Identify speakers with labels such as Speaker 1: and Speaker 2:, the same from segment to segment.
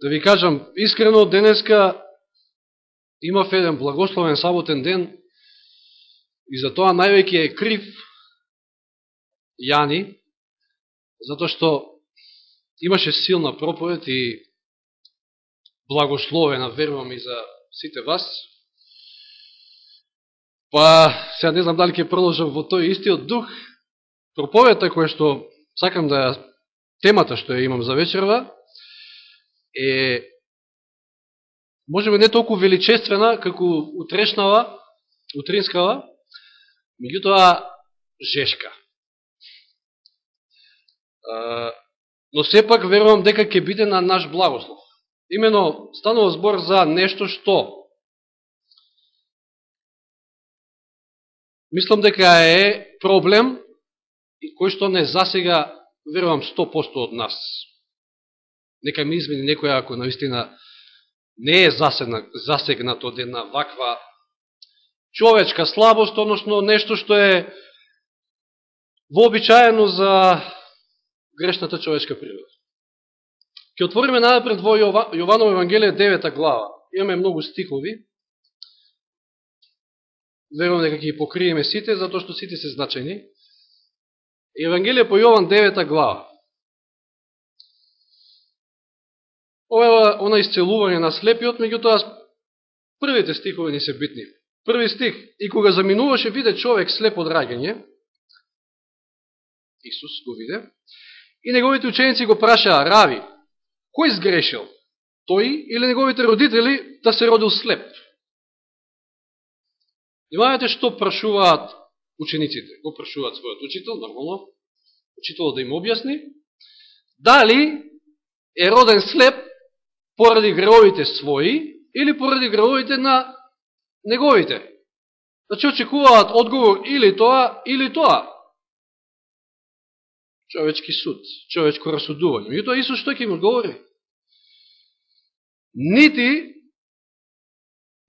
Speaker 1: да ви кажам, искрено, денеска имав еден благословен саботен ден и за тоа највеќе е крив Јани, затоа што имаше силна проповед и благословена, верувам и за сите вас. Па, сега не знам дали ќе продолжам во тој истиот дух. Проповедта која што сакам да темата што ја имам за вечерва е можеби не толку величествена како утрешнава, утринскава, меѓутоа жешка. Но сепак верувам дека ќе биде на наш благослов. Имено станува збор за нешто што мислам дека е проблем и кој што не засега верувам 100% од нас. Нека ми измени некоја ако наистина не е засегнат од една ваква човечка слабост, односно нешто што е вообичаено за грешната човечка природа. Ке отвориме напред во Јованово Евангелие 9 глава. Имаме многу стихови. Верувам дека ќе ги покриеме сите, затоа што сите се значени. Евангелие по Јован 9 глава. Ова е она исцелување на слепиот, меѓутоа првите стихови не се битни. Први стих. И кога заминуваше, виде човек слеп од раѓање, Исус го виде, и неговите ученици го прашаа, Рави, кој сгрешил? Тој или неговите родители да се родил слеп? Внимавате што прашуваат учениците. Го прашуваат својот учител, нормално, учителот да им објасни, дали е роден слеп поради гревовите своји или поради гревовите на неговите. Значи очекуваат одговор или тоа, или тоа. Човечки суд, човечко расудување. И тоа Исус што ќе им одговори? Нити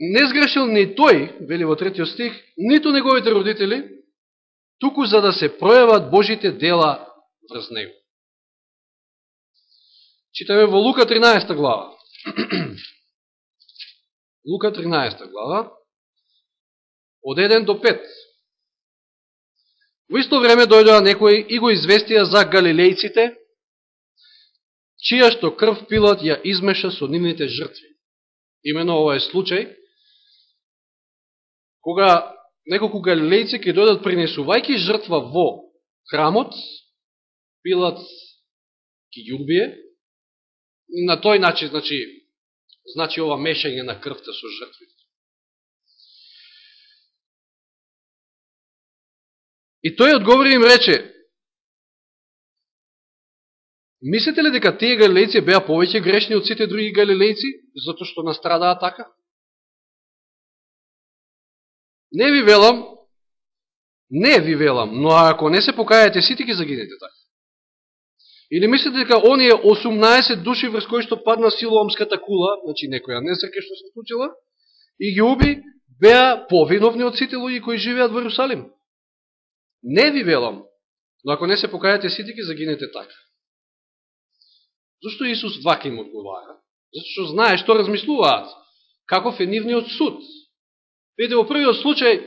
Speaker 1: не сгрешил ни тој, вели во третиот стих, ниту неговите родители, туку за да се пројават Божите дела врз него. Читаме во Лука 13 глава. Лука 13 глава, од 1 до 5. Во исто време дојдоа некои и го известија за галилејците, чија што крв пилот ја измеша со нивните жртви. Имено ова е случај, кога неколку галилејци ќе дојдат принесувајки жртва во храмот, пилот ќе ги убие, на тој начин, значи, значи ова мешање на крвта со жртвите. И тој одговори им рече, Мислите ли дека тие галилејци беа повеќе грешни од сите други галилејци, затоа што настрадаа така? Не ви велам, не ви велам, но ако не се покајате, сите ги загинете така. Или мислите дека оние 18 души врз кои што падна силоомската кула, значи некоја несреќа што се случила, и ги уби, беа повиновни од сите луѓе кои живеат во Јерусалим, Не ви велам, но ако не се покајате сите ги загинете така. Зошто Исус вака им одговара? Зато што знае што размислуваат, каков е нивниот суд. Видите, во првиот случај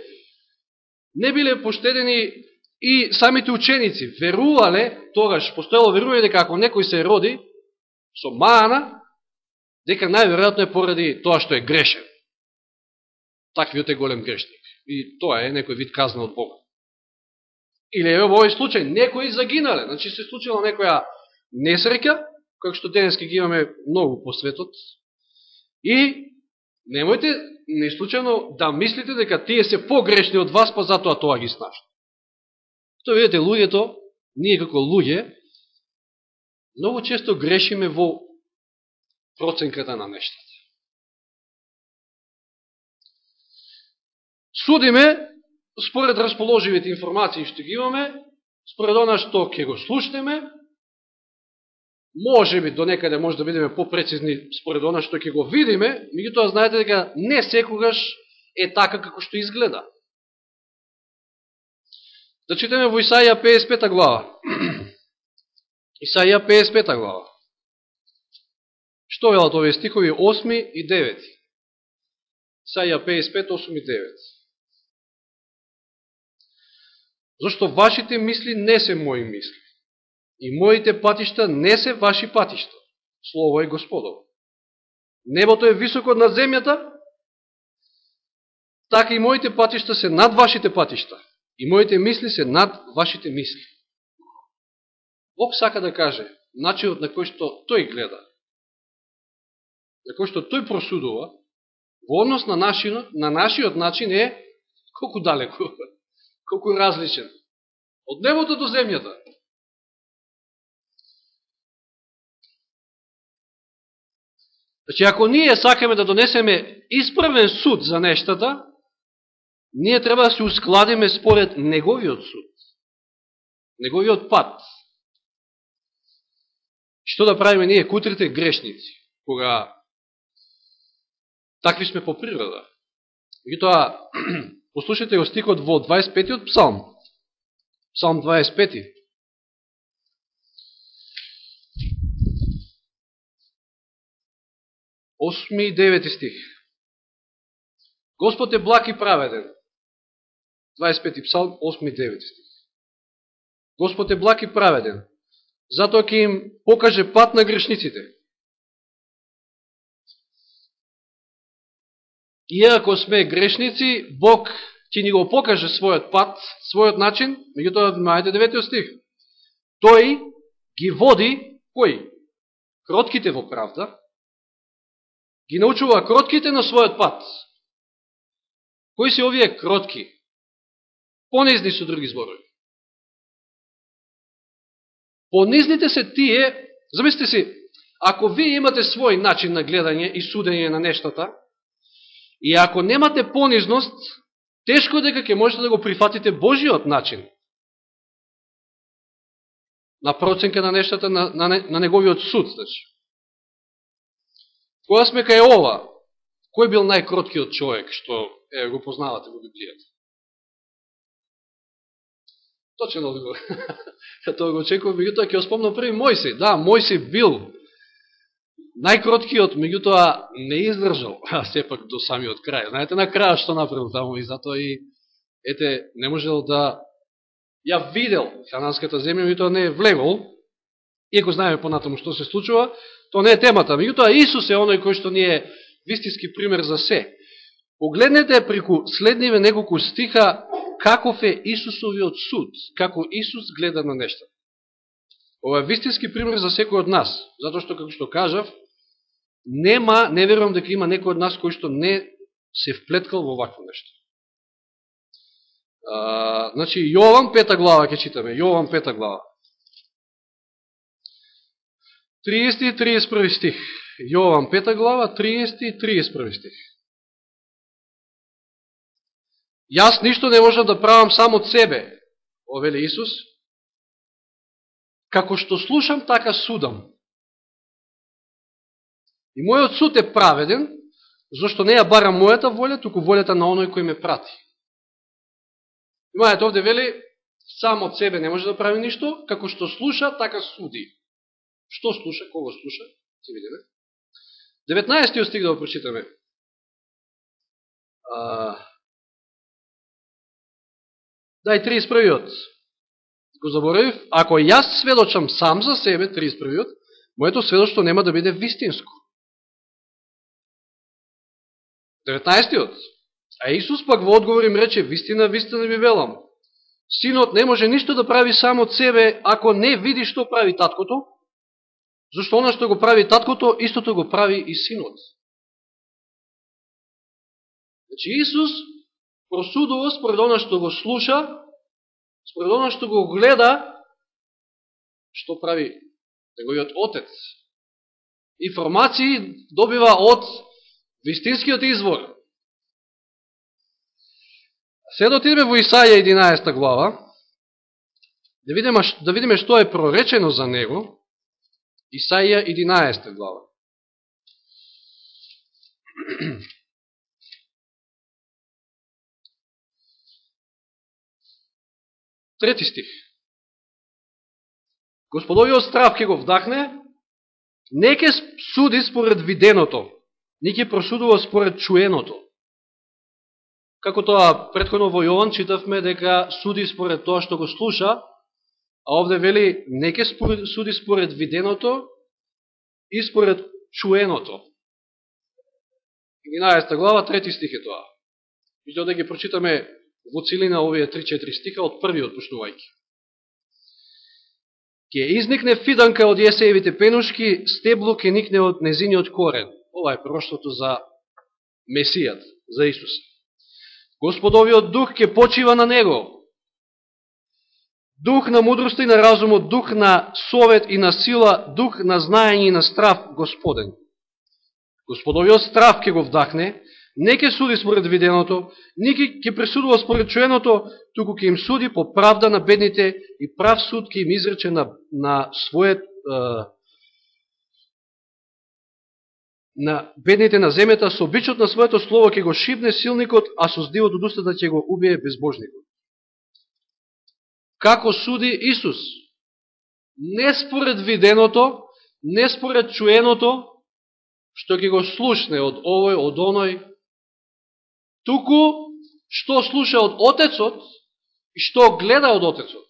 Speaker 1: не биле поштедени И самите ученици верувале, тогаш постоело верување дека ако некој се роди со мана, дека најверојатно е поради тоа што е грешен. Таквиот е голем грешник. И тоа е некој вид казна од Бога. Или е во овој случај, некои загинале, значи се случила некоја несреќа, како што денески ги имаме многу по светот, и немојте неслучано да мислите дека тие се погрешни од вас, па затоа тоа ги снашат. Што видите, луѓето, ние како луѓе, многу често грешиме во проценката на нештата. Судиме според расположивите информации што ги имаме, според она што ќе го слушнеме, може би до некаде може да бидеме попрецизни според она што ќе го видиме, меѓутоа знаете дека не секогаш е така како што изгледа. Да читаме во Исаија 55 глава. Исаија 55 глава. Што велат овие стихови 8 и 9? Саја 55, 8 и 9. Зошто вашите мисли не се мои мисли. И моите патишта не се ваши патишта. Слово е Господово. Небото е високо над земјата, така и моите патишта се над вашите патишта. И моите мисли се над вашите мисли. Бог сака да каже, начинот на кој што тој гледа, на кој што тој просудува, во однос на нашиот, на нашиот начин е колку далеко, колку различен. Од небото до земјата. Значи, ако ние сакаме да донесеме исправен суд за нештата, ние треба да се ускладиме според неговиот суд, неговиот пат. Што да правиме ние, кутрите грешници, кога такви сме по природа. И тоа, послушайте го стикот во 25 псалм. Псалм 25. Осми и девети стих. Господ е благ и праведен. 25 псалм, 8 и 9 стих. Господ е благ и праведен. Затоа ќе им покаже пат на грешниците. Иако сме грешници, Бог ќе ни го покаже својот пат, својот начин, меѓутоа, мајте 9 стих. Тој ги води, кој? Кротките во правда, ги научува кротките на својот пат. Кои се овие кротки? Понизни со други зборови. Понизните се тие, замислите си, ако вие имате свој начин на гледање и судење на нештата, и ако немате понизност, тешко дека ќе можете да го прифатите Божиот начин на проценка на нештата, на, на, на неговиот суд. Значи. Кога сме кај ова, кој бил најкроткиот човек што е, го познавате во Библијата? Точен одговор. Тоа го очекувам, меѓутоа ќе спомнам први Мојси. Да, Мојси бил најкроткиот, меѓутоа не издржал, а сепак до самиот крај. Знаете на крај што направил таму и затоа и ете не можел да ја видел хананската земја, меѓутоа не е влегол. Иако знаеме понатаму што се случува, тоа не е темата. Меѓутоа Исус е оној кој што ни е вистински пример за се. Погледнете преку следниве неколку стиха каков е Исусовиот суд, како Исус гледа на нешта. Ова е вистински пример за секој од нас, затоа што, како што кажав, нема, не верувам дека има некој од нас кој што не се вплеткал во вакво нешто. А, значи, Јован пета глава ќе читаме, Јован пета глава. 30 и 31 стих. Јован пета глава, 30 и 31 стих. Јас ништо не можам да правам само од себе, овели Исус, како што слушам, така судам. И мојот суд е праведен, зашто не ја барам мојата волја, туку волјата на оној кој ме прати. Имајте овде вели, сам од себе не може да прави ништо, како што слуша, така суди. Што слуша, кого слуша, ќе видиме. 19 стих да го прочитаме. А, Дај 31-иот. Го заборавив, ако јас сведочам сам за себе, 31-иот, моето сведочство нема да биде вистинско. 19-иот. А Исус пак во одговор им рече, вистина, вистина ви велам. Синот не може ништо да прави сам од себе, ако не види што прави таткото, зашто оно што го прави таткото, истото го прави и синот. Значи Исус просудува според оно што го слуша, според оно што го гледа, што прави неговиот отец. Информации добива од вистинскиот извор. Се да во Исаја 11 глава, да видиме, да видиме што е проречено за него. Исаја 11 глава. Трети стих. Господовиот страв ке го вдахне Не ке суди според виденото, не ке просудува според чуеното. Како тоа предходно во Јован читавме дека суди според тоа што го слуша, а овде вели не ке суди според виденото и според чуеното. 11 глава, трети стих е тоа. Меѓу да ги прочитаме во целина овие 3-4 стиха од првиот почнувајќи. Ке изникне фиданка од јесеевите пенушки, стебло ке никне од незиниот корен. Ова е проштото за Месијат, за Исус. Господовиот дух ке почива на него. Дух на мудрост и на разумот, дух на совет и на сила, дух на знаење и на страв Господен. Господовиот страв ке го вдахне, не ке суди според виденото, не ке пресудува според чуеното, туку ке им суди по правда на бедните и прав суд ке им изрече на, на својот на бедните на земјата, со обичот на своето слово ќе го шибне силникот, а со здивот од устата ќе го убие безбожникот. Како суди Исус? Не според виденото, не според чуеното, што ќе го слушне од овој, од оној, туку што слуша од Отецот и што гледа од Отецот.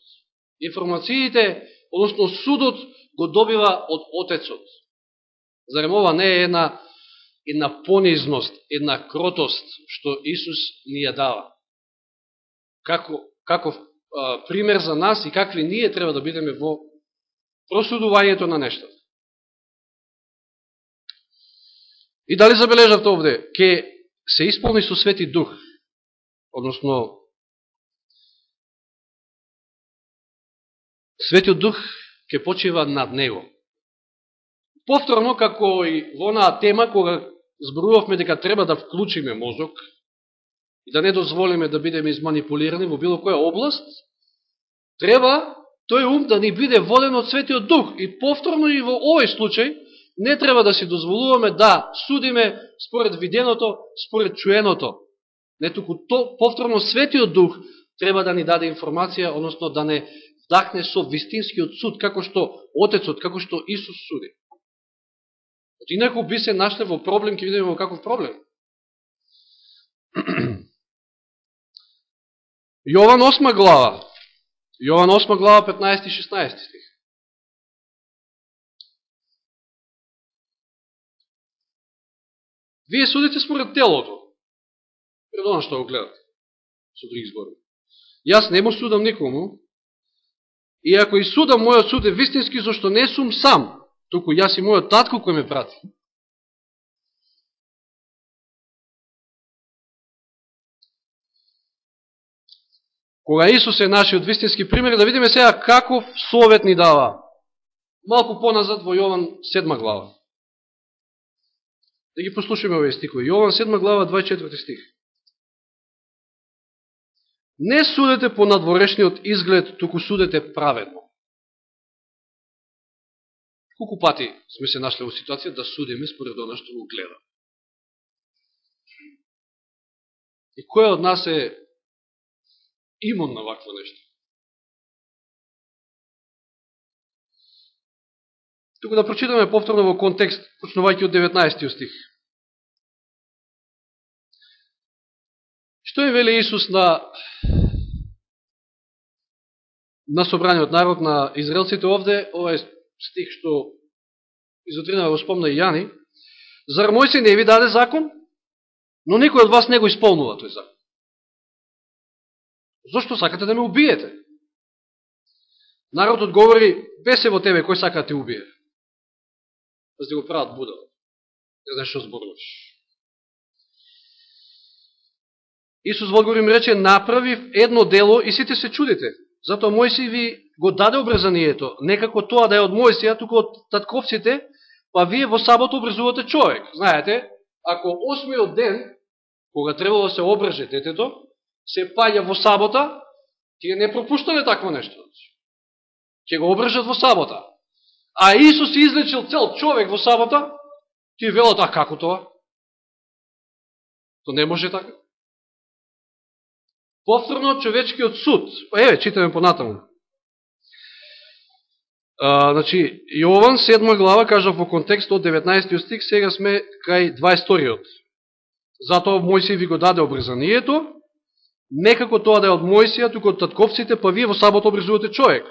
Speaker 1: Информациите, односно судот, го добива од Отецот. Зарем ова не е една, една понизност, една кротост, што Исус ни ја дава. Како, како а, пример за нас и какви ние треба да бидеме во просудувањето на нештата. И дали забележавте овде, ке се исполни со Свети Дух, односно Светиот Дух ке почива над Него. Повторно, како и во онаа тема, кога зборувавме дека треба да вклучиме мозок и да не дозволиме да бидеме изманипулирани во било која област, треба тој ум да ни биде воден од Светиот Дух. И повторно и во овој случај, не треба да си дозволуваме да судиме според виденото, според чуеното. Не туку то, повторно Светиот Дух треба да ни даде информација, односно да не вдахне со вистинскиот суд, како што Отецот, како што Исус суди. От инако би се нашле во проблем, ќе видиме во каков проблем. Јован 8 глава. Јован 8 глава 15 и 16 стих. Вие судите според телото. Пред оно што го гледате. Со други збори. Јас не му судам никому. И ако и судам, мојот суд е вистински, зашто не сум сам, туку јас и мојот татко кој ме прати. Кога Исус е нашиот вистински пример, да видиме сега каков совет ни дава. Малку поназад во Јован 7 глава. Да ги послушаме овие стихови. Јован 7 глава 24 стих. Не судете по надворешниот изглед, туку судете праведно. Колку пати сме се нашли во ситуација да судиме според она што го гледа. И кој од нас е имун на вакво нешто? Туку да прочитаме повторно во контекст, почнувајќи од 19 стих. Што е веле Исус на на собраниот народ на израелците овде, ова е стих што изотрина да го спомна и Јани, зар се не ви даде закон, но никој од вас не го исполнува тој закон. Зошто сакате да ме убиете? Народот говори, бесе во тебе, кој сака да те убие? За да го прават будал. Да не знаеш што зборуваш. Исус во одговор им рече, направив едно дело и сите се чудите. Затоа Мојси ви го даде обрезанието. Некако тоа да е од Мојсија, туку од татковците, па вие во сабот обрезувате човек. Знаете, ако осмиот ден, кога требало да се обреже детето, се паѓа во сабота, тие не пропуштале такво нешто. Ке го обрежат во сабота. А Исус излечил цел човек во сабота, ти велат, а како тоа? То не може така. Повторно човечкиот суд. Па еве, читаме понатаму. А, значи, Јован, 7 глава, кажа во контекст од 19 стих, сега сме кај 22-иот. Затоа Мојсија ви го даде обрезанието, некако тоа да е од Мојсија, туку од татковците, па вие во сабота обрезувате човек.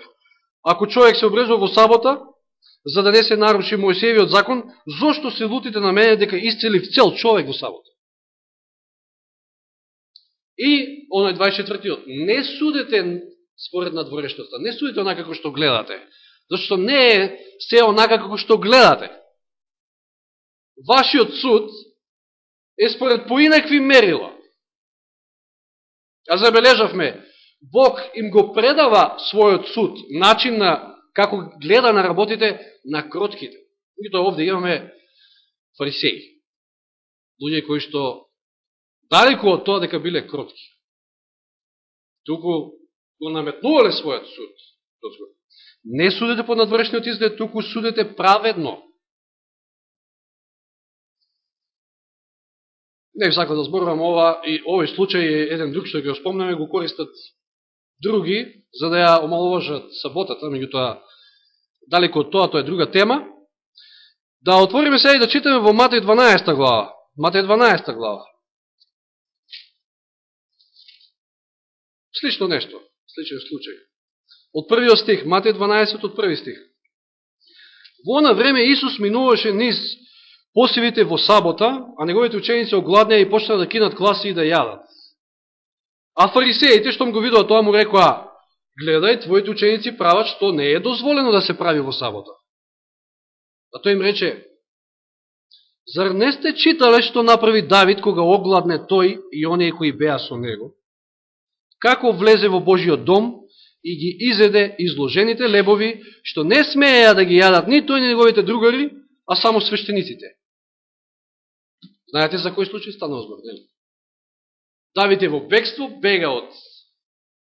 Speaker 1: Ако човек се обрезува во сабота, за да не се наруши Мојсиевиот закон, зошто се лутите на мене дека исцелив цел човек во сабота? И, оној 24-тиот, не судете според надворешноста, не судите онака како што гледате, зашто не е се онака како што гледате. Вашиот суд е според поинакви мерила. А забележавме, Бог им го предава својот суд, начин на како гледа на работите на кротките. Тоа овде имаме фарисеи. Луѓе кои што далеко од тоа дека биле кротки. Туку го наметнувале својот суд. Не судете по надвршниот изглед, туку судете праведно. Не сакам да зборувам ова и овој случај е еден друг што ќе го спомнеме, го користат други, за да ја омаловажат саботата, меѓутоа далеко од тоа, тоа е друга тема. Да отвориме сега и да читаме во Матеј 12 глава. Матеј 12 глава. Слично нешто, сличен случај. Од првиот стих, Матеј 12 од први стих. Во на време Исус минуваше низ посивите во сабота, а неговите ученици огладнеа и почнаа да кинат класи и да јадат. А фарисеите, што го видува тоа, му рекоа, гледај, твоите ученици прават што не е дозволено да се прави во сабота. А тој им рече, зар не сте читале што направи Давид кога огладне тој и оние кои беа со него? Како влезе во Божиот дом и ги изеде изложените лебови, што не смееа да ги јадат ни тој ни неговите другари, а само свештениците. Знаете за кој случај станува збор, нели? Давид е во бегство, бега од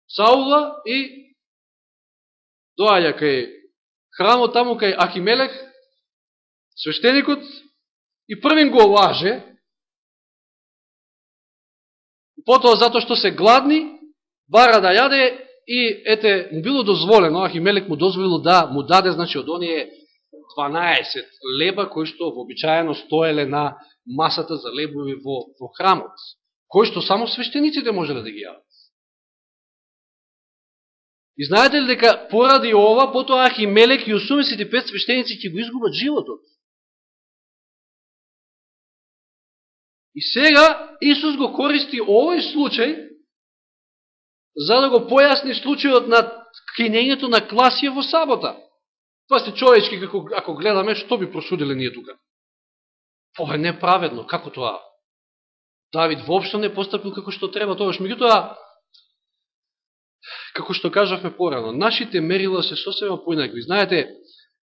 Speaker 1: Саула и доаѓа кај храмот таму кај Ахимелек, свештеникот, и првин го лаже, потоа затоа што се гладни, бара да јаде и ете, му било дозволено, Ахимелек му дозволило да му даде, значи, од оние 12 леба, кои што вообичаено стоеле на масата за лебови во, во храмот кој што само свештениците можеле да ги јават. И знаете ли дека поради ова, потоа Ахимелек и 85 свештеници ќе го изгубат животот? И сега Исус го користи овој случај за да го појасни случајот на кинењето на класија во сабота. Тоа сте човечки, како, ако гледаме, што би просудили ние тука? Ова е неправедно, како тоа? Давид воопшто не постапил како што треба тоа. Меѓутоа, како што кажавме порано, нашите мерила се сосема поинакви. Знаете,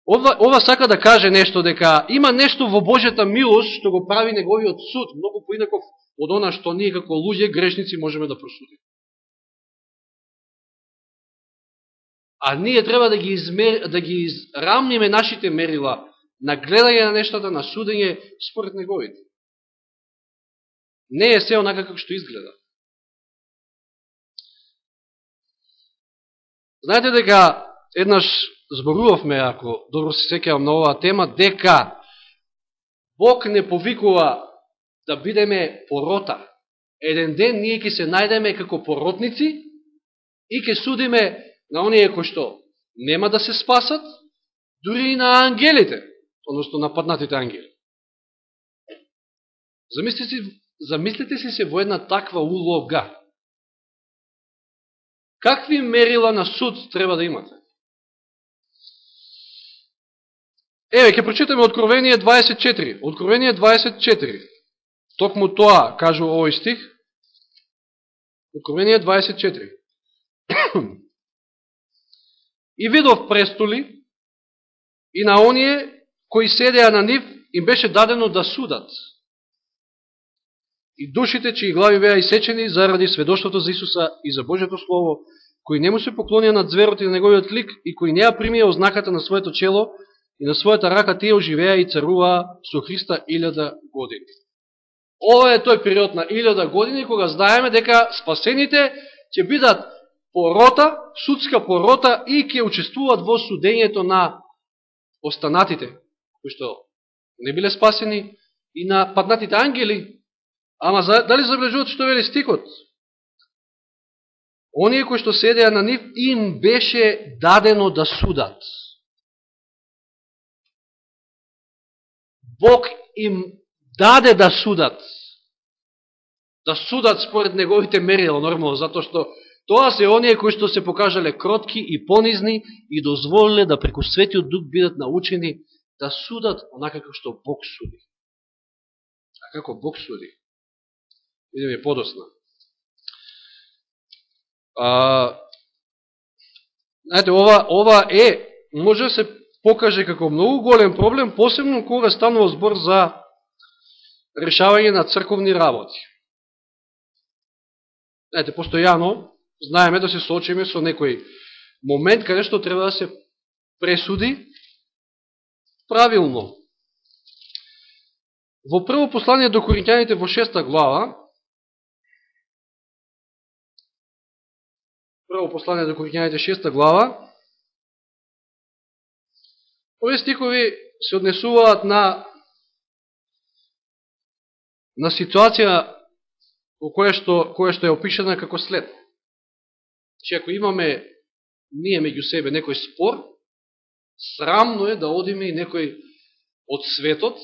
Speaker 1: ова, ова сака да каже нешто, дека има нешто во Божјата милост што го прави неговиот суд, многу поинаков од она што ние како луѓе грешници можеме да просудиме. А ние треба да ги, измер, да ги израмниме нашите мерила на гледање на нештата, на судење според неговите не е се онака како што изгледа. Знаете дека еднаш зборувавме, ако добро се секјавам на оваа тема, дека Бог не повикува да бидеме порота. Еден ден ние ќе се најдеме како поротници и ќе судиме на оние кои што нема да се спасат, дури и на ангелите, одnosno на паднатите ангели. Замислите си Замислете си се во една таква улога. Какви мерила на суд треба да имате? Еве, ќе прочитаме Откровение 24. Откровение 24. Токму тоа, кажу овој стих. Откровение 24. и видов престоли и на оние кои седеа на нив им беше дадено да судат и душите чии глави беа исечени заради сведоштвото за Исуса и за Божето Слово, кои не му се поклонија на зверот и на неговиот лик и кои неа примија ознаката на своето чело и на својата рака, тие оживеа и царуваа со Христа илјада години. Ова е тој период на илјада години кога знаеме дека спасените ќе бидат порота, судска порота и ќе учествуваат во судењето на останатите, кои што не биле спасени, и на паднатите ангели. Ама за, дали забележуват што вели стикот? Оние кои што седеа на нив, им беше дадено да судат. Бог им даде да судат. Да судат според неговите мерила, нормално, затоа што тоа се оние кои што се покажале кротки и понизни и дозволиле да преку светиот дух бидат научени да судат онака како што Бог суди. А како Бог суди? Идеме подосна. А, знаете, ова, ова е, може да се покаже како многу голем проблем, посебно кога станува збор за решавање на црковни работи. Знаете, постојано знаеме да се соочиме со некој момент каде што треба да се пресуди правилно. Во прво послание до Коринќаните во шеста глава, прво послание до Коринјаните шеста глава, овие стихови се однесуваат на на ситуација во која што, која што е опишена како след. Че ако имаме ние меѓу себе некој спор, срамно е да одиме и некој од светот,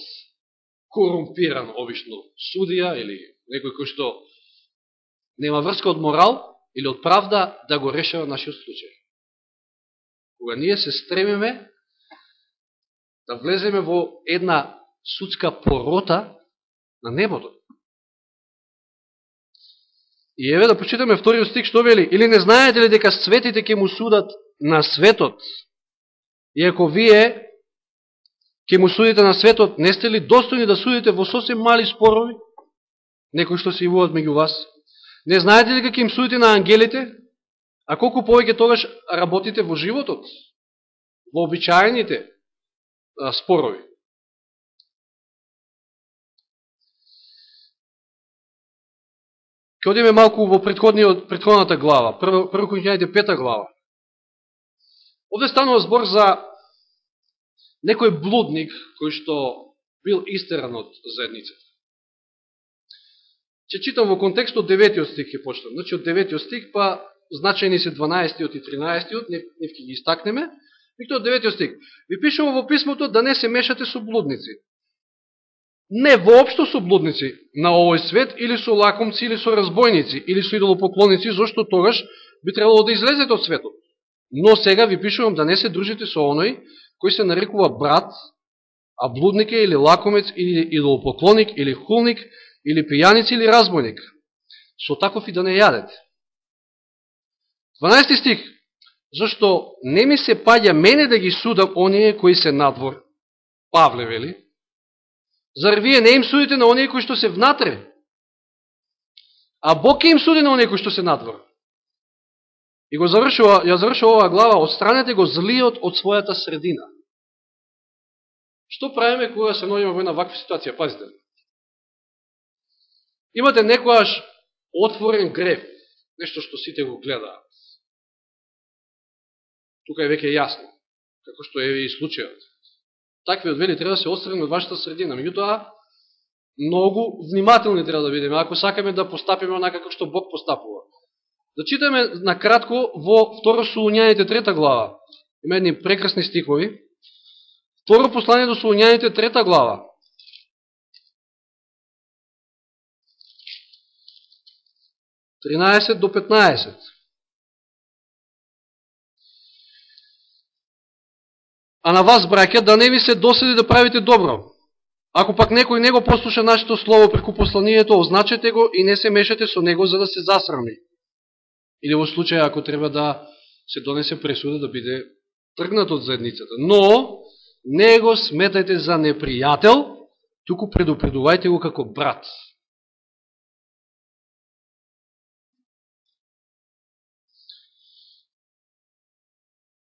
Speaker 1: корумпиран обично судија или некој кој што нема врска од морал или од правда да го решава нашиот случај. Кога ние се стремиме да влеземе во една судска порота на небото. И еве да почитаме вториот стих што вели, или не знаете ли дека светите ќе му судат на светот? И ако вие ќе му судите на светот, не сте ли достојни да судите во сосем мали спорови? Некои што се јавуваат меѓу вас. Не знаете ли како им судите на ангелите? А колку повеќе тогаш работите во животот? Во обичајните спорови? Ке одиме малку во предходната глава, прво, прво Коринјаните пета глава. Овде станува збор за некој блудник кој што бил истеран од заедницата. Че читам во контекст од 9 стих ќе почнам. Значи од 9 стих па значајни се 12 и 13 не, не ќе ги истакнеме. Викто од 9 стих. Ви пишува во писмото да не се мешате со блудници не воопшто со блудници на овој свет, или со лакомци, или со разбойници, или со идолопоклоници, зашто тогаш би требало да излезете од светот. Но сега ви пишувам да не се дружите со оној кој се нарекува брат, а блудник е или лакомец, или идолопоклоник, или хулник, или пијаници, или разбойник. Со таков и да не јадете. 12 стих. Зашто не ми се паѓа мене да ги судам оние кои се надвор. Павле вели, Зар вие не им судите на оние кои што се внатре? А Бог им суди на оние кои што се надвор. И го завршува, ја завршува оваа глава, отстранете го злиот од својата средина. Што правиме кога се наоѓаме во една ваква ситуација? Пазите. Имате некојаш отворен греф, нешто што сите го гледаат. Тука е веќе јасно, како што е и случајот такви одвели треба да се отстрани од вашата средина. Меѓутоа, многу внимателни треба да бидеме, ако сакаме да постапиме онака како што Бог постапува. Да читаме на кратко во Второ Солуњаните трета глава. Има едни прекрасни стихови. Второ послание до Солуњаните трета глава. Тринаесет до 15. А на вас, браќа, да не ви се доседи да правите добро. Ако пак некој не го послуша нашето слово преку посланието, означете го и не се мешате со него за да се засрами. Или во случај ако треба да се донесе пресуда да биде тргнат од заедницата. Но, не го сметајте за непријател, туку предупредувајте го како брат.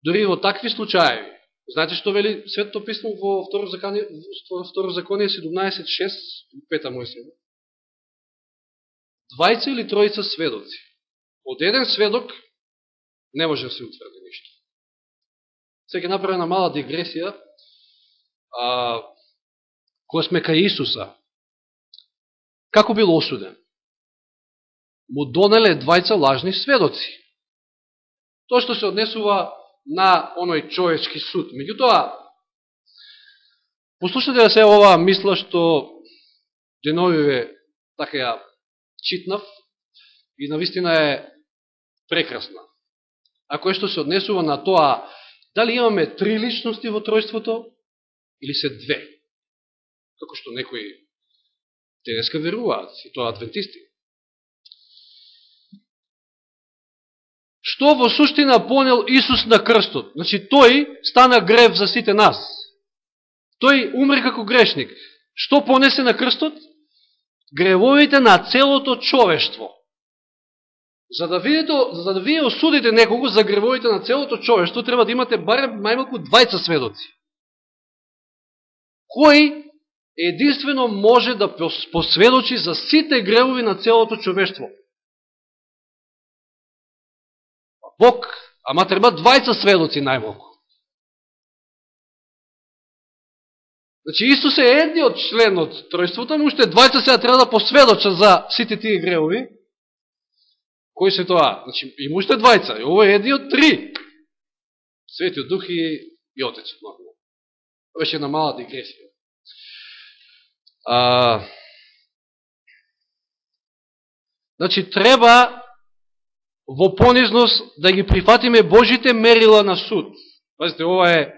Speaker 1: Дори во такви случаи, Знаете што вели Светото писмо во Второ законие, второ законие 17.6, пета мој? Двајца или тројца сведоци. Од еден сведок Не може да се утврди ништо. Сега направена мала дигресија. А, кога сме кај Исуса, како бил осуден? Му донеле двајца лажни сведоци. Тоа што се однесува на оној човечки суд. Меѓутоа, послушате да се оваа мисла што деновиве така ја читнав и навистина е прекрасна. Ако е што се однесува на тоа, дали имаме три личности во тројството или се две, како што некои денеска веруваат, и тоа адвентисти. Што во суштина понел Исус на крстот? Значи, тој стана грев за сите нас. Тој умре како грешник. Што понесе на крстот? Гревовите на целото човештво. За да, видите, за да вие осудите некого за гревовите на целото човештво, треба да имате барем најмалку двајца сведоци. Кој единствено може да посведочи за сите гревови на целото човештво? Бог, ама треба двајца сведоци најмалку. Значи, Исус е едниот член од тројството, му уште двајца сега треба да посведочат за сите тие гревови. Кој се тоа? Значи, има уште двајца. И ово е едниот три. Светиот Дух и, и Отецот. Тоа беше една мала дигресија. А, значи, треба во понизност да ги прифатиме Божите мерила на суд. Пазите, ова е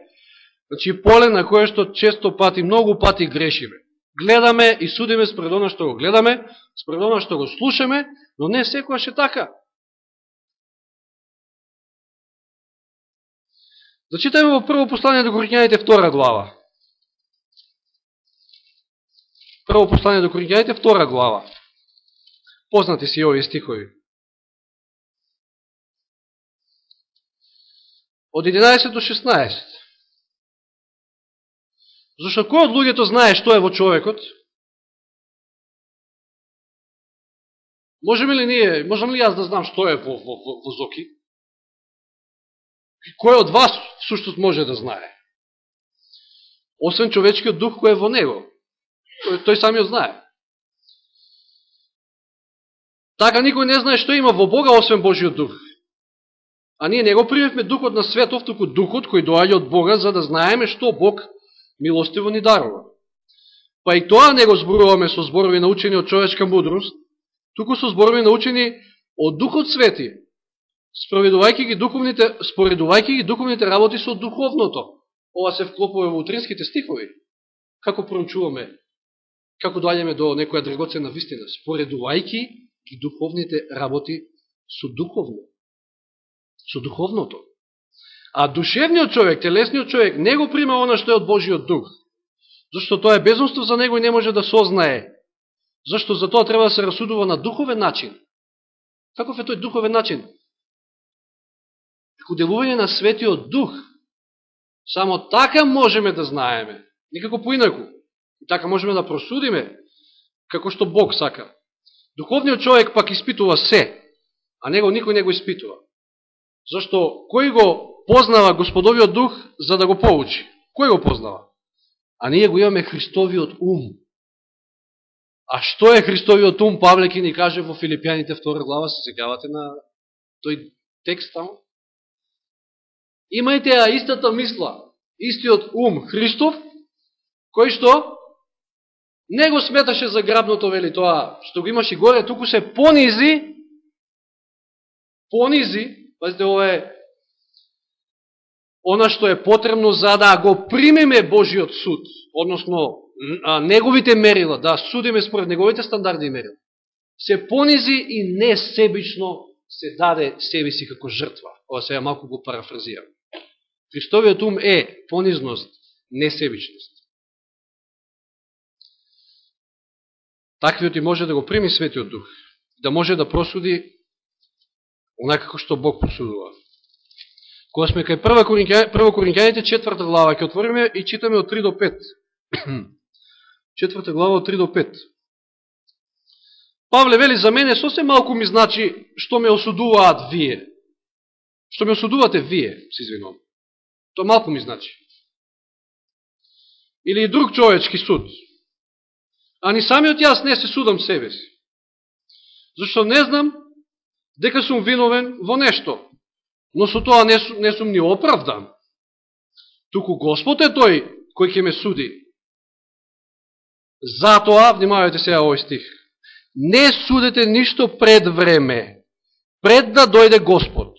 Speaker 1: значи, поле на кое што често пати, многу пати грешиме. Гледаме и судиме спред оно што го гледаме, спред оно што го слушаме, но не секојаш е така. Да Зачитаме во прво послание до Коринјаните втора глава. Прво послание до Коринјаните втора глава. Познати си овие стихови. Од 11 до 16. Зашто кој од луѓето знае што е во човекот? Можеме ли ние, можам ли јас да знам што е во, во, во, во Зоки? Кој од вас суштот може да знае? Освен човечкиот дух кој е во него. Тој, тој самиот знае. Така никој не знае што има во Бога, освен Божиот дух. А ние не го примевме духот на светов, туку духот кој доаѓа од Бога, за да знаеме што Бог милостиво ни дарува. Па и тоа не го зборуваме со зборови научени од човечка мудрост, туку со зборови научени од Духот Свети, споредувајќи ги духовните, споредувајќи ги духовните работи со духовното. Ова се вклопува во утринските стихови. Како проучуваме, како доаѓаме до некоја драгоцена вистина, споредувајќи ги духовните работи со духовно. Со духовното. А душевниот човек, телесниот човек, не го прима оно што е од Божиот дух. Зашто тоа е безумство за него и не може да сознае Зашто за тоа треба да се расудува на духовен начин. Каков е тој духовен начин? Како делување на светиот дух. Само така можеме да знаеме. Никако поинаку. И така можеме да просудиме како што Бог сака. Духовниот човек пак испитува се, а него никој не го испитува. Зашто кој го познава Господовиот дух за да го поучи? Кој го познава? А ние го имаме Христовиот ум. А што е Христовиот ум, Павле ки ни каже во Филипјаните 2 глава, се сегавате на тој текст таму? Имајте ја истата мисла, истиот ум Христов, кој што не го сметаше за грабното, вели тоа, што го имаше горе, туку се понизи, понизи, пазите, ова е она што е потребно за да го примеме Божиот суд, односно неговите мерила, да судиме според неговите стандарди и мерила, се понизи и несебично се даде себе си како жртва. Ова сега малку го парафразирам. Христовиот ум е понизност, несебичност. Таквиот и може да го прими Светиот Дух, да може да просуди онака што Бог посудува. Кога сме кај Прва Коринќаните, четврта глава, ќе отвориме и читаме од 3 до 5. четврта глава од 3 до 5. Павле вели, за мене сосем малку ми значи што ме осудуваат вие. Што ме осудувате вие, се извинувам. То малку ми значи. Или и друг човечки суд. А ни самиот јас не се судам себе си. Зашто не знам дека сум виновен во нешто, но со тоа не, сум, не сум ни оправдан. Туку Господ е тој кој ќе ме суди. Затоа, внимавајте сега овој стих, не судете ништо пред време, пред да дојде Господ,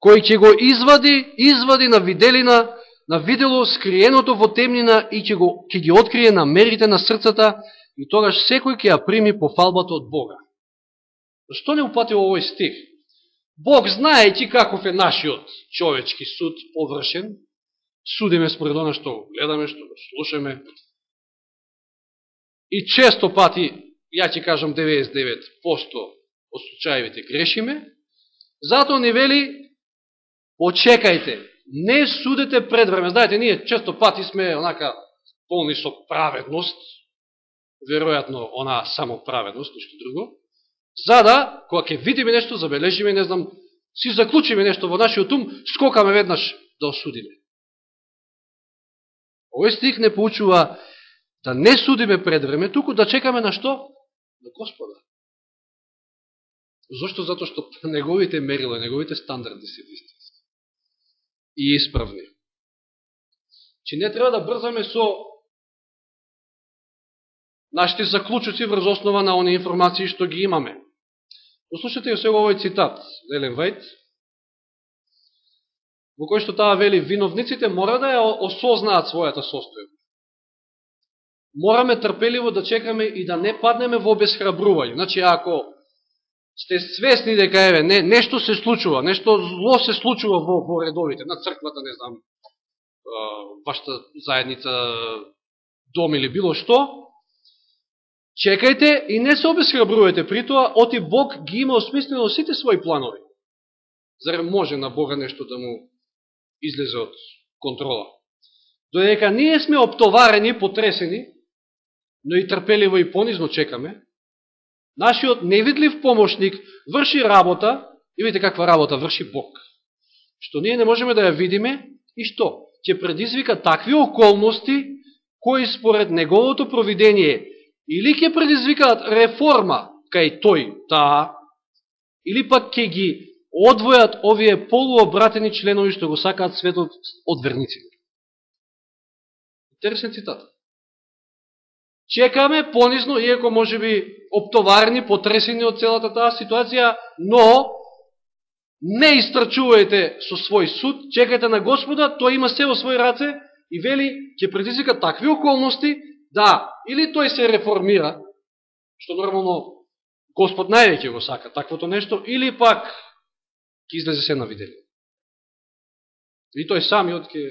Speaker 1: кој ќе го извади, извади на виделина, на видело скриеното во темнина и ќе, го, ќе ги открие намерите на срцата и тогаш секој ќе ја прими по фалбата од Бога. Што не упатил овој стих? Бог знаејќи каков е нашиот човечки суд површен, судиме според оно што гледаме, што го слушаме. И често пати, ја ќе кажам 99% од случаевите грешиме, затоа ни вели, почекајте, не судете пред време. Знаете, ние често пати сме онака полни со праведност, веројатно она само праведност, ништо друго, за да, кога ќе видиме нешто, забележиме, не знам, си заклучиме нешто во нашиот ум, скокаме веднаш да осудиме. Овој стих не поучува да не судиме пред време, туку да чекаме на што? На Господа. Зошто? Зато што неговите мерила, неговите стандарди се вистински и исправни. Че не треба да брзаме со нашите заклучуци врз основа на оние информации што ги имаме. Послушате ја сега овој цитат, Елен Вајт, во кој што таа вели, виновниците мора да ја осознаат својата состојба. Мораме трпеливо да чекаме и да не паднеме во безхрабрување. Значи, ако сте свесни дека еве не, нешто се случува, нешто зло се случува во, во редовите на црквата, не знам, вашата заедница, дом или било што, Чекајте и не се обесхрабрувате при тоа, оти Бог ги има осмислено сите своји планови. Зарем може на Бога нешто да му излезе од контрола? Додека ние сме оптоварени, потресени, но и трпеливо и понизно чекаме, нашиот невидлив помошник врши работа, и видите каква работа врши Бог. Што ние не можеме да ја видиме и што? Ќе предизвика такви околности, кои според неговото провидение или ќе предизвикаат реформа кај тој, таа, или пак ќе ги одвојат овие полуобратени членови што го сакаат светот од верниците. Интересен цитат. Чекаме понизно, иако може би оптоварени, потресени од целата таа ситуација, но не истрачувајте со свој суд, чекајте на Господа, тој има се во своји раце и вели, ќе предизвика такви околности, Да, или тој се реформира, што нормално Господ највеќе го сака таквото нешто, или пак ќе излезе се на видели. И тој самиот ќе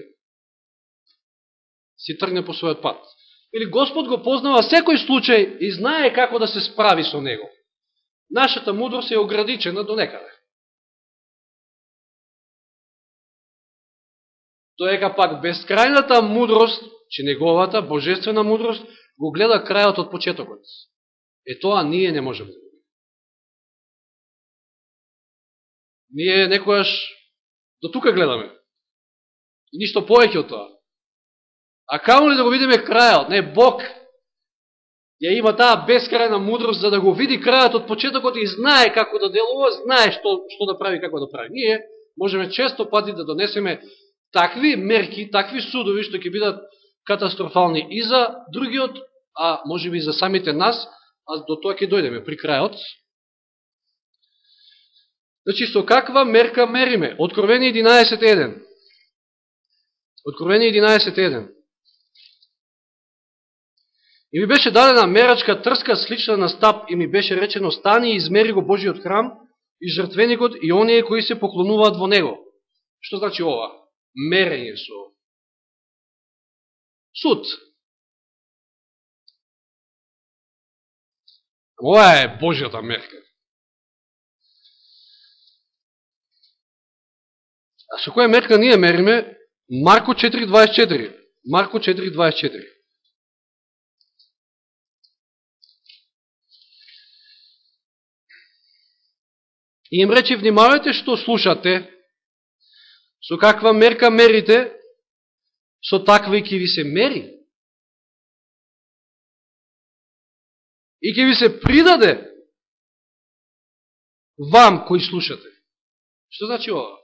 Speaker 1: си тргне по својот пат. Или Господ го познава секој случај и знае како да се справи со него. Нашата мудрост е оградичена до некаде. Доека пак безкрајната мудрост че неговата божествена мудрост го гледа крајот од почетокот. Е тоа ние не можеме да го Ние некојаш до тука гледаме. И ништо повеќе од тоа. А камо ли да го видиме крајот? Не, Бог ја има таа бескрајна мудрост за да го види крајот од почетокот и знае како да делува, знае што, што да прави, како да прави. Ние можеме често пати да донесеме такви мерки, такви судови, што ќе бидат катастрофални и за другиот, а може би за самите нас, а до тоа ќе дојдеме при крајот. Значи, со каква мерка мериме? Откровение 11.1. Откровение 11.1. И ми беше дадена мерачка трска слична на стап и ми беше речено стани и измери го Божиот храм и жртвеникот и оние кои се поклонуваат во него. Што значи ова? Мерење со суд. Ова е Божјата мерка. А со која мерка ние мериме? Марко 4.24. Марко 4.24. И им рече, внимавајте што слушате, Со каква мерка мерите, со таква и ќе ви се мери. И ќе ви се придаде вам кои слушате. Што значи ова?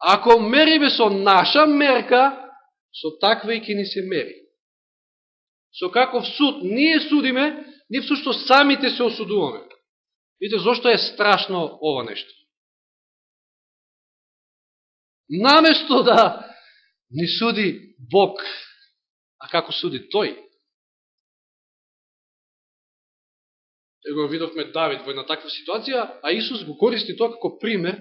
Speaker 1: Ако мериме со наша мерка, со таква и ќе ни се мери. Со каков суд ние судиме, ние всушто самите се осудуваме. Видите, зашто е страшно ова нешто? Наместо да ни суди Бог, а како суди Тој? Его видовме Давид во една таква ситуација, а Исус го користи тоа како пример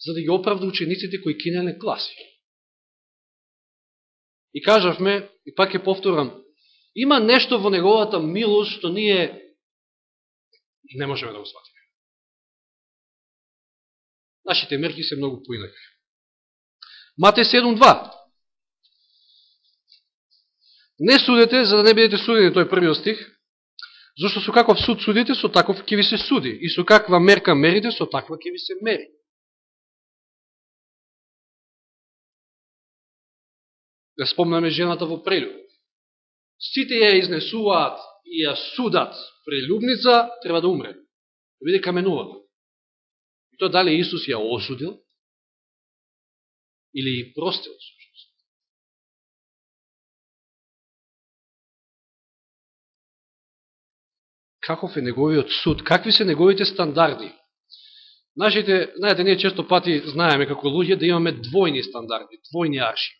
Speaker 1: за да ги оправда учениците кои кинеле класи. И кажавме, и пак ќе повторам, има нешто во неговата милост што ние не можеме да го сватиме. Нашите мерки се многу поинакви. Мате 7.2 Не судете, за да не бидете судени, тој првиот стих, зашто со каков суд судите, со таков ќе ви се суди, и со каква мерка мерите, со таква ќе ви се мери. Да спомнаме жената во прелюб. Сите ја изнесуваат и ја судат прелюбница, треба да умре. Да биде каменувана. И тоа дали Исус ја осудил или и простил сушност. Каков е неговиот суд? Какви се неговите стандарди? Нашите, знаете, ние често пати знаеме како луѓе да имаме двојни стандарди, двојни арши.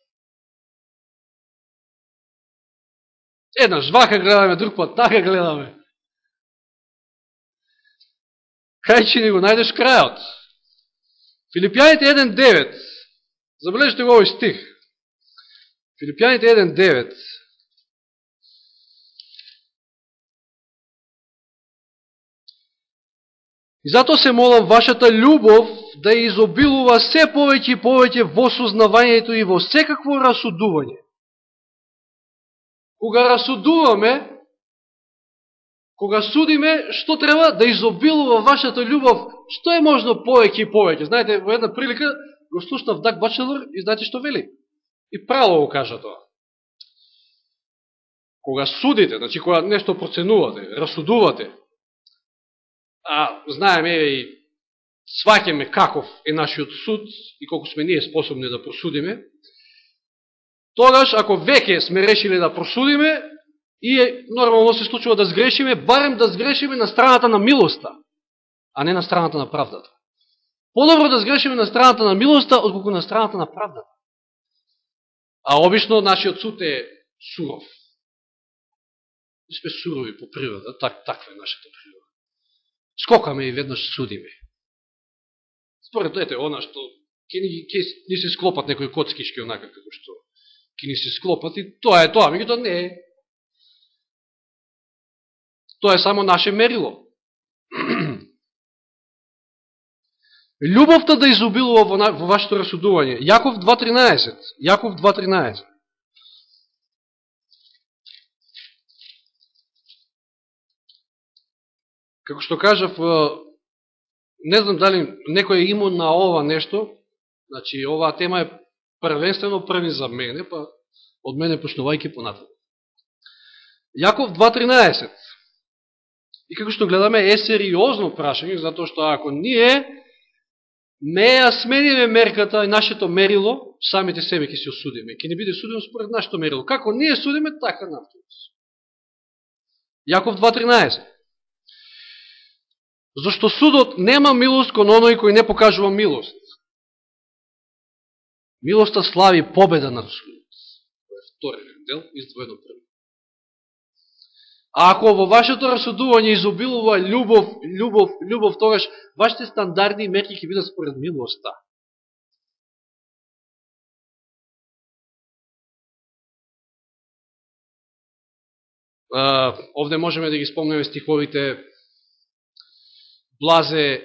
Speaker 1: Еднаш вака гледаме, друг пат така гледаме. Кај че не го најдеш крајот? Филипјаните 1.9. Забележите го овој стих. Филипјаните 1.9. И затоа се молам вашата љубов да изобилува се повеќе и повеќе во сознавањето и во секакво расудување кога расудуваме, кога судиме, што треба да изобилува вашата љубов, што е можно повеќе и повеќе. Знаете, во една прилика го слушнав Дак Бачелор и знаете што вели? И право го кажа тоа. Кога судите, значи кога нешто проценувате, расудувате, а знаеме и сваќаме каков е нашиот суд и колку сме ние способни да просудиме, тогаш, ако веќе сме решили да просудиме, и нормално се случува да сгрешиме, барем да сгрешиме на страната на милоста, а не на страната на правдата. Подобро да сгрешиме на страната на милоста, отколку на страната на правдата. А обично нашиот суд е суров. Не сме сурови по природа, так, таква е нашата природа. Скокаме и веднаш судиме. Според ете, она што ќе ни, ни се склопат некои коцкишки, онака како што ќе ни се склопат и тоа е тоа, меѓуто не е. Тоа е само наше мерило. Любовта да изобилува во, во вашето расудување. Јаков 2.13. Јаков 2.13. Како што кажав, не знам дали некој е имун на ова нешто, значи оваа тема е првенствено први за мене, па од мене почнувајќи понатаму. Јаков 2.13. И како што гледаме е сериозно прашање, затоа што ако ние не ја смениме мерката и нашето мерило, самите себе ќе се осудиме. Ке не биде судено според нашето мерило. Како ние судиме, така навтојс. Јаков 2.13. Зашто судот нема милост кон оној кој не покажува милост. Милоста слави победа над судот. Тоа е вториот дел, издвоено први. А ако во вашето расудување изобилува љубов, љубов, љубов, тогаш вашите стандарди и мерки ќе бидат според милоста. Uh, овде можеме да ги спомнеме стиховите Блазе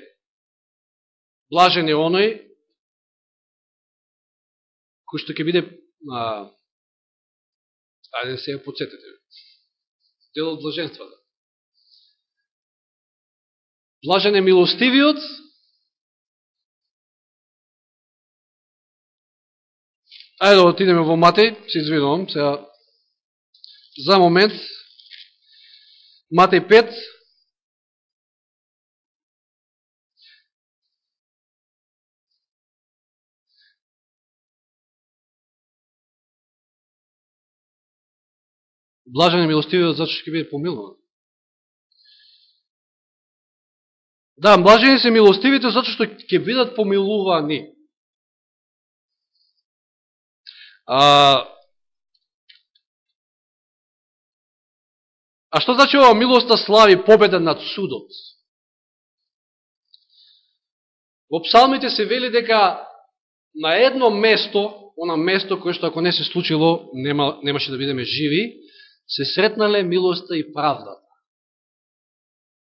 Speaker 1: Блажен е оној кој што ќе биде а, ајде да се ја подсетете дел од блаженствата. Блажен е милостивиот, Ајде да отидеме во Матеј, се извинувам, сега за момент. Матеј 5, Блажен е милостивиот, зато што ќе биде помилуван. Да, блажени се милостивите, зато што ќе бидат помилувани. А, а што значи ова милоста да слави победа над судот? Во псалмите се вели дека на едно место, она место кое што ако не се случило, нема, немаше да бидеме живи, се сретнале милоста и правдата.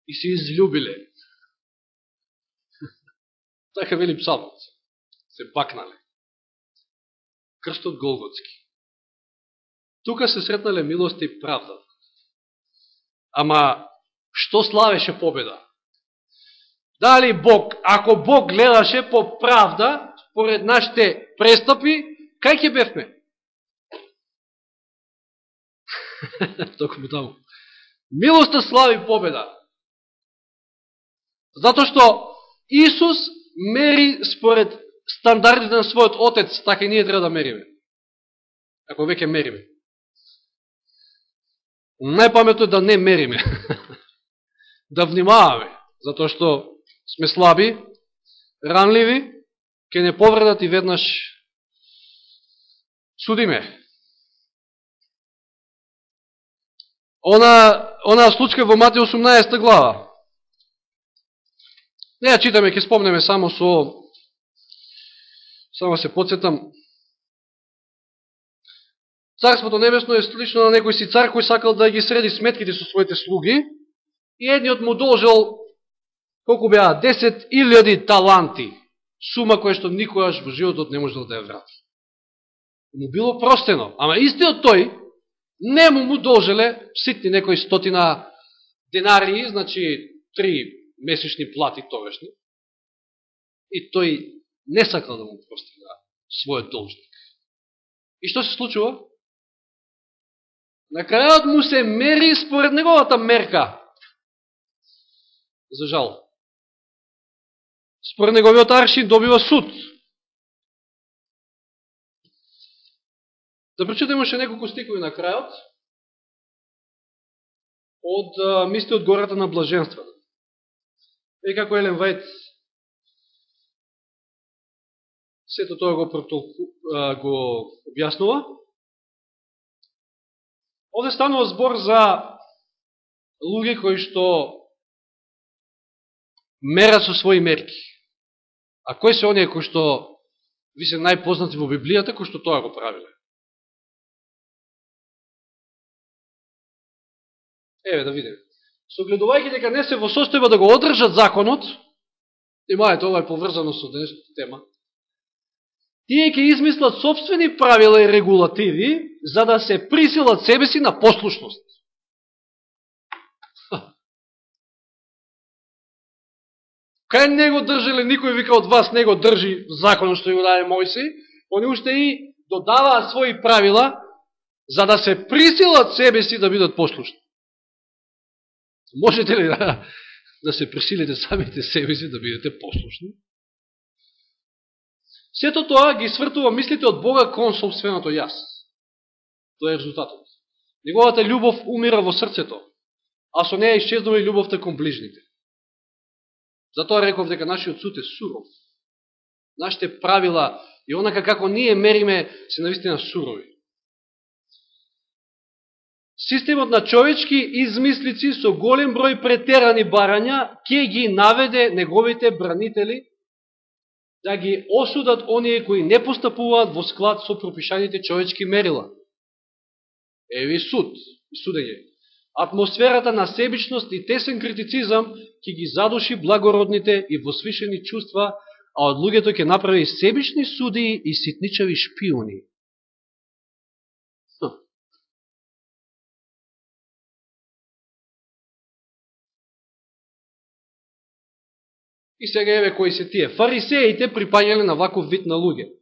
Speaker 1: И се излюбиле. така вели псалмот. Се бакнале крстот Голготски. Тука се сретнале милоста и правда. Ама, што славеше победа? Дали Бог, ако Бог гледаше по правда, според нашите престапи, кај ќе бевме? Току му таму. Милоста слави победа. Затоа што Исус мери според стандардите на својот отец, така и ние треба да мериме. Ако веќе мериме. Најпаметно е да не мериме. да внимаваме, затоа што сме слаби, ранливи, ке не повредат и веднаш судиме. Она, она случка во Мати 18 глава. Не ја читаме, ќе спомнеме само со Само се подсетам. Царството небесно е слично на некој си цар кој сакал да ги среди сметките со своите слуги и едниот му должил колку беа 10.000 таланти, сума која што никојаш во животот не можел да ја врати. Му било простено, ама истиот тој не му му должеле ситни некои стотина денарии, значи три месечни плати тогашни. И тој не сакал да му прости на својот должник. И што се случува? На крајот му се мери според неговата мерка. За жал. Според неговиот аршин добива суд. Да прочитаме ше неколку стикови на крајот од мисли од гората на блаженствата. И како Елен Вајт сето тоа го, протолку, го објаснува. Оде станува збор за луѓе кои што мерат со своји мерки. А кои се оние кои што ви се најпознати во Библијата, кои што тоа го правиле? Еве да видиме. Согледувајќи дека не се во состојба да го одржат законот, имајте, ова е поврзано со денешната тема, тие ќе измислат собствени правила и регулативи за да се присилат себе си на послушност. Кај не го држале, никој вика од вас не го држи законот што ја го даде Мојси, они уште и додаваат своји правила за да се присилат себе си да бидат послушни. Можете ли да, да се присилите самите себе си да бидете послушни? Сето тоа ги свртува мислите од Бога кон собственото јас. Тоа е резултатот. Неговата љубов умира во срцето, а со неја исчезнува и љубовта кон ближните. Затоа реков дека нашиот суд е суров. Нашите правила и онака како ние мериме се наистина сурови. Системот на човечки измислици со голем број претерани барања ќе ги наведе неговите бранители да ги осудат оние кои не постапуваат во склад со пропишаните човечки мерила. Еви суд, судење. Атмосферата на себичност и тесен критицизам ќе ги задуши благородните и восвишени чувства, а од луѓето ќе направи себични суди и ситничави шпиони. И сега еве кои се тие. Фарисеите припаѓале на ваков вид на луѓе.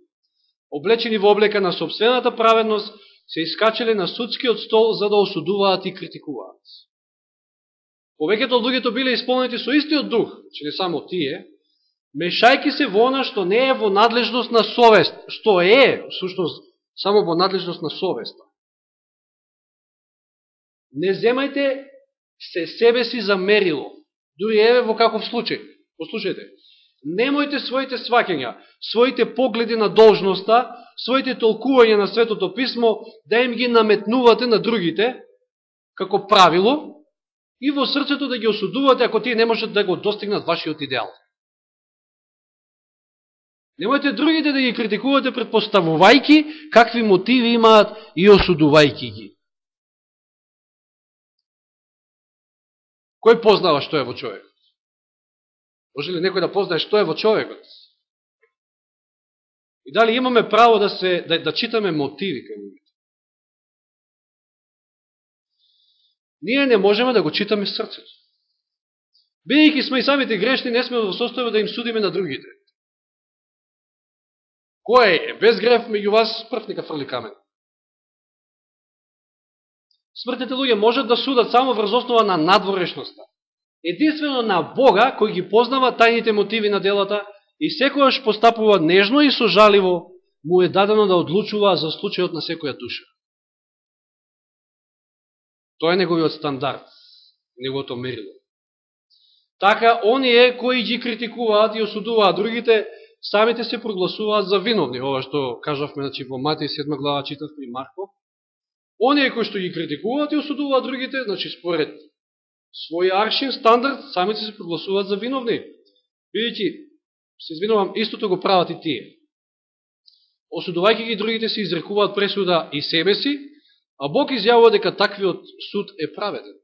Speaker 1: облечени во облека на собствената праведност, се искачеле на судскиот стол за да осудуваат и критикуваат. Повеќето од луѓето биле исполнети со истиот дух, че не само тие, мешајки се во она што не е во надлежност на совест, што е, всушност, само во надлежност на совеста. Не земајте се себе си за мерило. Дури еве во каков случај. Послушайте. Немојте своите свакења, своите погледи на должноста, своите толкување на Светото Писмо, да им ги наметнувате на другите, како правило, и во срцето да ги осудувате, ако тие не можат да го достигнат вашиот идеал. Немојте другите да ги критикувате предпоставувајки какви мотиви имаат и осудувајки ги. Кој познава што е во човек? Може ли некој да познае што е во човекот? И дали имаме право да се да, да читаме мотиви кај луѓето? Ние не можеме да го читаме срцето. Бидејќи сме и самите грешни, не сме во состојба да им судиме на другите. Кој е без греф меѓу вас прв нека фрли камен? Смртните луѓе можат да судат само врз основа на надворешноста. Единствено на Бога, кој ги познава тајните мотиви на делата и секојаш постапува нежно и сожаливо, му е дадено да одлучува за случајот на секоја душа. Тоа е неговиот стандард, неговото мерило. Така, оние кои ги критикуваат и осудуваат другите, самите се прогласуваат за виновни. Ова што кажавме значи, во Матеј 7 глава читав при Марко. Оние кои што ги критикуваат и осудуваат другите, значи според свој аршин, стандард, самите се прогласуваат за виновни. Видите, се извинувам, истото го прават и тие. Осудувајќи ги другите се изрекуваат пресуда и себе си, а Бог изјавува дека таквиот суд е праведен.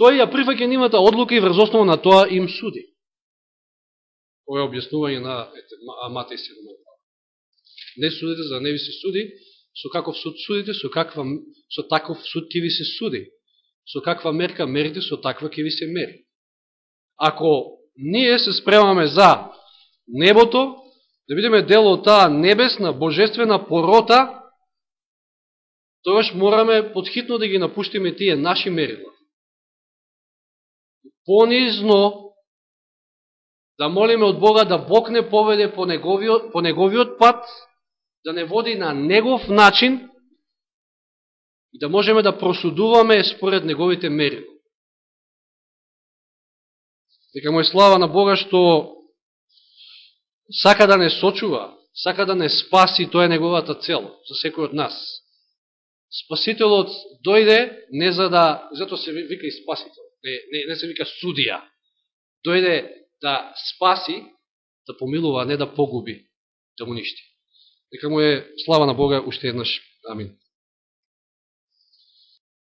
Speaker 1: Тој ја прифаќа нивната одлука и врз основа на тоа им суди. Ова е објаснување на Матеј 7. Не судите, за да не ви се суди, со каков суд судите, со, каква, со таков суд ти ви се суди. Со каква мерка мерите, со таква ќе ви се мери. Ако ние се спремаме за небото, да видиме дел од таа небесна, божествена порота, тогаш мораме подхитно да ги напуштиме тие наши мерила. Понизно да молиме од Бога да Бог не поведе по неговиот, по неговиот пат, да не води на негов начин и да можеме да просудуваме според неговите мери. Дека му е слава на Бога што сака да не сочува, сака да не спаси, тоа е неговата цел за секој од нас. Спасителот дојде не за да, зато се вика и спасител, не, не, не се вика судија. Дојде да спаси, да помилува, а не да погуби, да му ништи. Му е слава на Бога уште еднаш. Амин.